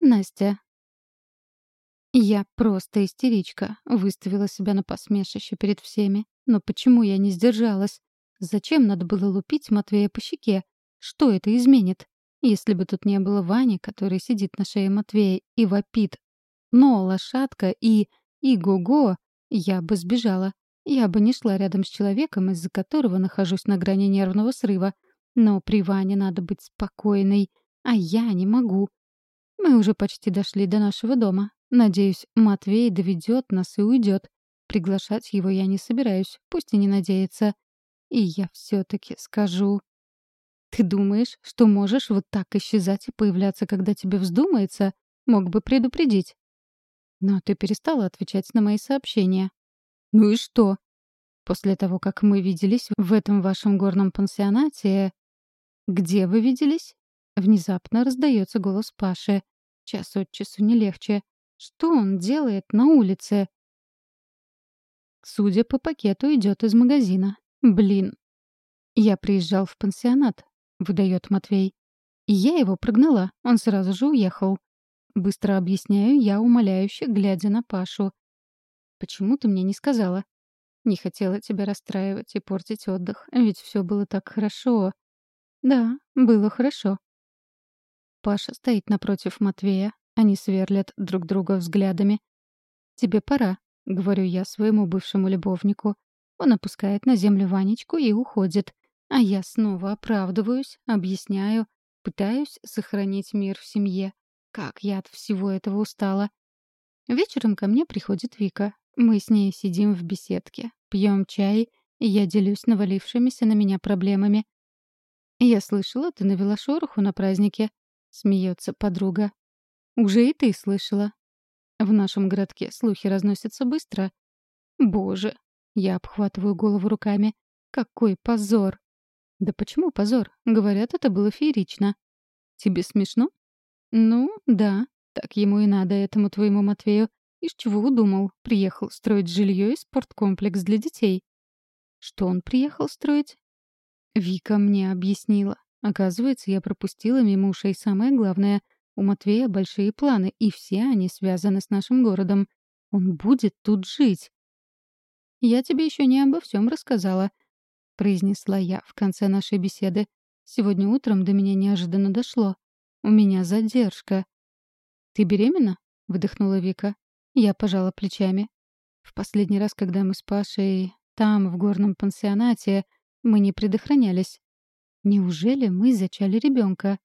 Настя. Я просто истеричка, выставила себя на посмешище перед всеми. Но почему я не сдержалась? Зачем надо было лупить Матвея по щеке? Что это изменит? Если бы тут не было Вани, который сидит на шее Матвея и вопит «но, лошадка» и «и-го-го», я бы сбежала. Я бы не шла рядом с человеком, из-за которого нахожусь на грани нервного срыва. Но при Ване надо быть спокойной, а я не могу. Мы уже почти дошли до нашего дома. Надеюсь, Матвей доведет нас и уйдет. Приглашать его я не собираюсь, пусть и не надеется. И я все-таки скажу. Ты думаешь, что можешь вот так исчезать и появляться, когда тебе вздумается? Мог бы предупредить. Но ты перестала отвечать на мои сообщения. Ну и что? После того, как мы виделись в этом вашем горном пансионате... Где вы виделись? Внезапно раздается голос Паши. Час от часу не легче. Что он делает на улице? Судя по пакету, идет из магазина. Блин. Я приезжал в пансионат, выдает Матвей. И я его прогнала. Он сразу же уехал. Быстро объясняю я, умоляюще, глядя на Пашу. «Почему ты мне не сказала?» «Не хотела тебя расстраивать и портить отдых, ведь все было так хорошо». «Да, было хорошо». Паша стоит напротив Матвея, они сверлят друг друга взглядами. «Тебе пора», — говорю я своему бывшему любовнику. Он опускает на землю Ванечку и уходит. А я снова оправдываюсь, объясняю, пытаюсь сохранить мир в семье. Как я от всего этого устала. Вечером ко мне приходит Вика. Мы с ней сидим в беседке, пьем чай, и я делюсь навалившимися на меня проблемами. «Я слышала, ты навела шороху на празднике», — смеется подруга. Уже и ты слышала. В нашем городке слухи разносятся быстро. Боже, я обхватываю голову руками. Какой позор! Да почему позор? Говорят, это было феерично. Тебе смешно? Ну, да, так ему и надо, этому твоему Матвею. Из чего удумал? Приехал строить жилье и спорткомплекс для детей. Что он приехал строить? Вика мне объяснила. Оказывается, я пропустила мимо ушей самое главное — у Матвея большие планы, и все они связаны с нашим городом. Он будет тут жить. «Я тебе еще не обо всем рассказала», — произнесла я в конце нашей беседы. «Сегодня утром до меня неожиданно дошло. У меня задержка». «Ты беременна?» — выдохнула Вика. Я пожала плечами. В последний раз, когда мы с Пашей там, в горном пансионате, мы не предохранялись. Неужели мы зачали ребенка?